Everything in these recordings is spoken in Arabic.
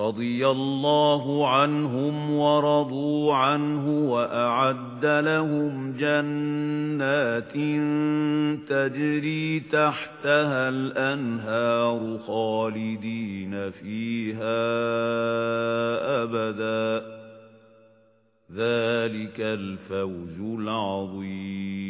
رَضِيَ اللَّهُ عَنْهُمْ وَرَضُوا عَنْهُ وَأَعَدَّ لَهُمْ جَنَّاتٍ تَجْرِي تَحْتَهَا الْأَنْهَارُ خَالِدِينَ فِيهَا أَبَدًا. ذَلِكَ الْفَوْزُ الْعَظِيمُ.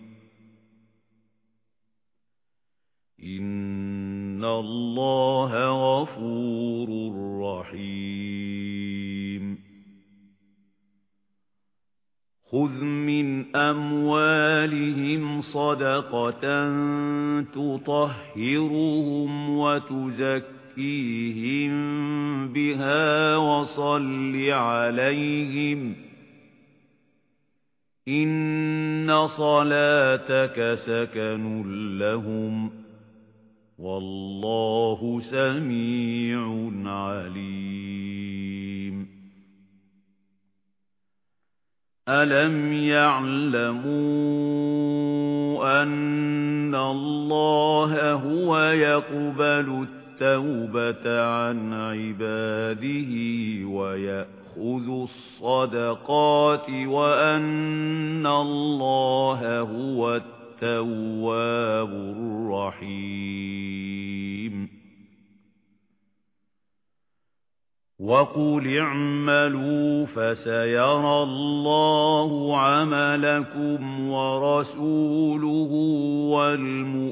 إِنَّ اللَّهَ غَفُورٌ رَّحِيمٌ. خُذْ مِنْ أَمْوَالِهِمْ صَدَقَةً تُطَهِّرُهُمْ وَتُزَكِّيهِمْ بِهَا وَصَلِّ عَلَيْهِمْ إِنَّ صَلَاتَكَ سَكَنٌ لَّهُمْ وَاللَّهُ سَمِيعٌ عَلِيمٌ. أَلَمْ يَعْلَمُوا أَنَّ اللَّهَ هُوَ يَقْبَلُ التَّوْبَةَ عَنْ عِبَادِهِ وَيَأْخُذُ الصَّدَقَاتِ وَأَنَّ اللَّهَ هُوَ التَّوَّابُ الرَّحِيمُ. وَقُلِ اعْمَلُوا فَسَيَرَى اللَّهُ عَمَلَكُمْ وَرَسُولُهُ وَالْمُؤْمِنُونَ.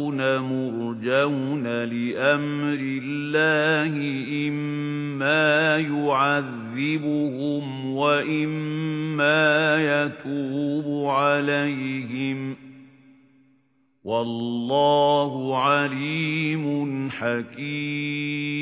وَآخَرُونَ مُرْجَوْنَ لِأَمْرِ اللَّهِ إِمَّا يُعَذِّبُهُمْ وَإِمَّا يَتُوبُ عَلَيْهِمْ وَاللَّهُ عَلِيمٌ حَكِيمٌ